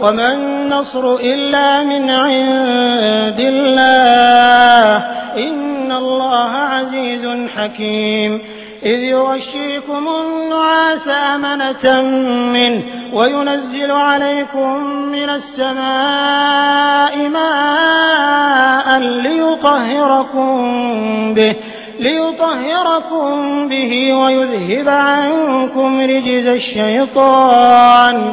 وما النصر إلا من عند الله إن الله عزيز حكيم إذ يغشيكم النعاس أمنة منه وينزل عليكم من السماء ماء ليطهركم به ليطهركم به ويذهب عنكم رجز الشيطان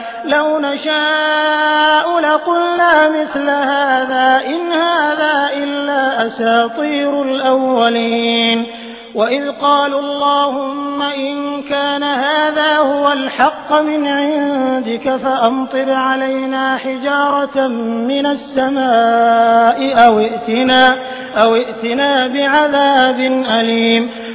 لو نشاء لقلنا مثل هذا إن هذا إلا أساطير الأولين. وإذ قالوا اللهم إن كان هذا هو الحق من عندك فأمطر علينا حجارة من السماء أو ائتنا, بعذاب أليم.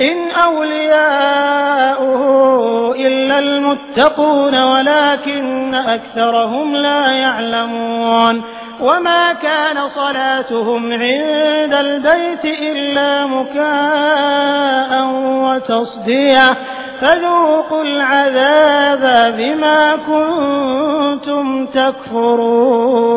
إن أولياؤه إلا المتقون ولكن أكثرهم لا يعلمون وما كان صلاتهم عند البيت إلا مكاء وتصدية فذوقوا العذاب بما كنتم تكفرون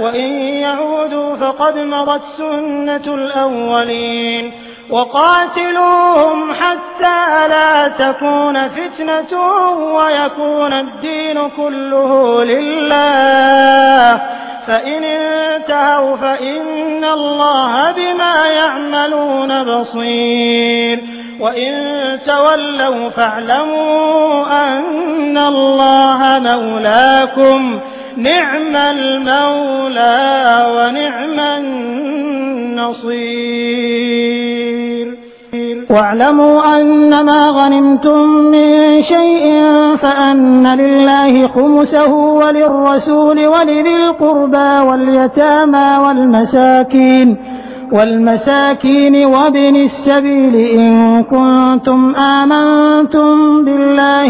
وإن يعودوا فقد مضت سنة الأولين وقاتلوهم حتى لا تكون فتنة ويكون الدين كله لله. فإن انتهوا فإن الله بما يعملون بصير. وإن تولوا فاعلموا أن الله مولاكم نعم المولى ونعم النصير. واعلموا أنما غنمتم من شيء فأن لله خمسه وللرسول ولذي القربى واليتامى والمساكين والمساكين وابن السبيل إن كنتم آمنتم بالله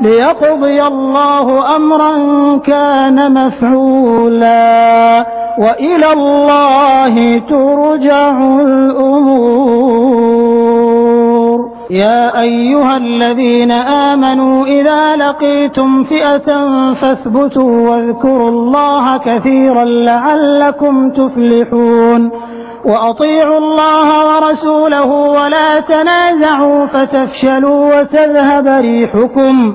ليقضي الله أمرا كان مفعولا وإلى الله ترجع الأمور. يا أيها الذين آمنوا إذا لقيتم فئة فاثبتوا واذكروا الله كثيرا لعلكم تفلحون. وأطيعوا الله ورسوله ولا تنازعوا فتفشلوا وتذهب ريحكم.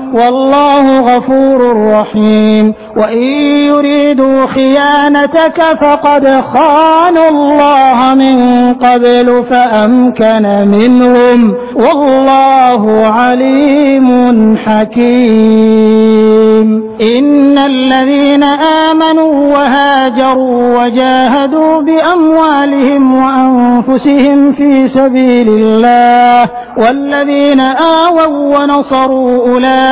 والله غفور رحيم. وإن يريدوا خيانتك فقد خانوا الله من قبل فأمكن منهم. والله عليم حكيم. إن الذين آمنوا وهاجروا وجاهدوا بأموالهم وأنفسهم في سبيل الله والذين آووا ونصروا